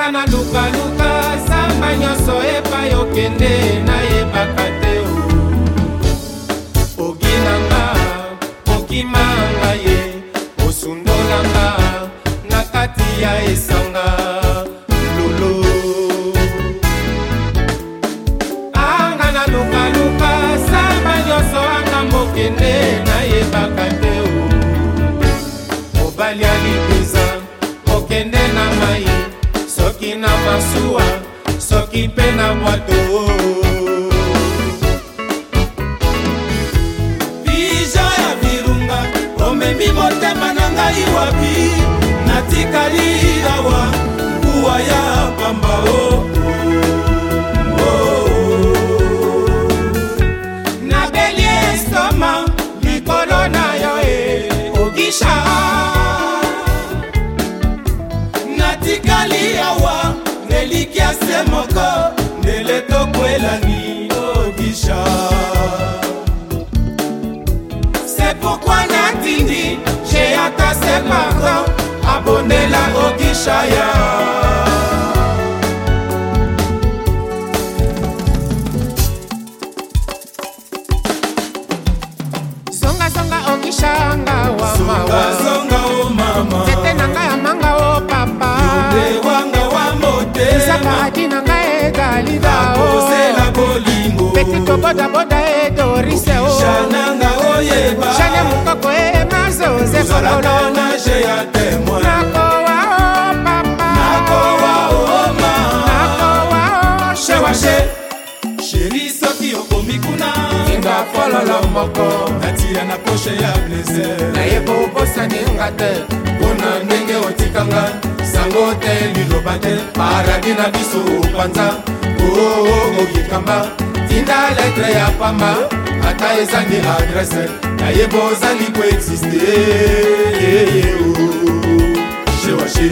nanga na lukaluka samba nyonso epai okende nayebaka te oginanga okimanga ye osundolanga na kati ya esanga lolo anga na lukaluka samba nyonso anga mokende nayebaka te mobali alibi na masuwa soki mpe na mwato bijo ya virunga omemi motema na ngai wapi natikali awa kuwa ya pamba o oh. asie moko ndele tokwelani odisha oh, c'est pourquoi natindi j'ai attassé marron abondela odisha oh, ya bodaboda e dorise oananga oyeba shane mokoko e mazoze kokolonaje ya temoin nakowa o papa nakowa o ma nakowa o shewashe sheri soki okomi kuna inga fololo moko natira na poshe ya blese nayeba obosaninga te mpona ndenge otikanga sango te liloba te paradi na biso panza oo okikamba oh, oh, oh, tinda letre ya pamba ata ezangi adrese nayeba ozali koexiste shewashi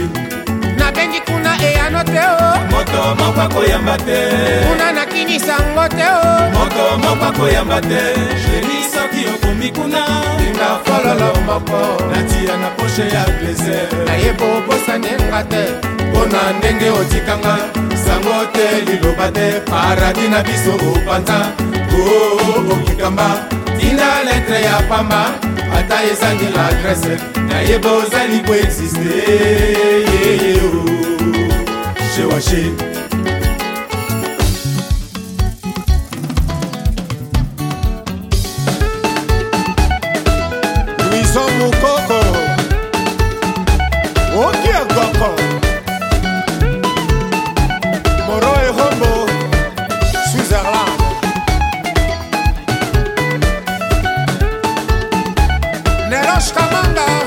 nabengi kuna eyano te o moto moko akoyamba te kuna nakinisango te o moto moko akoyamba te sheri soki okomi kuna tinga fololo moko natia na poshe ya plaisir nayeba obosanenga te mpo na ndenge otikanga yo te liloba te paradi na biso opanza oh o oh, okikamba tina letre ya pamba ata ezangi ladrese nayeba ozali koexiste yeyeo oh. shewashe Sasha Manga.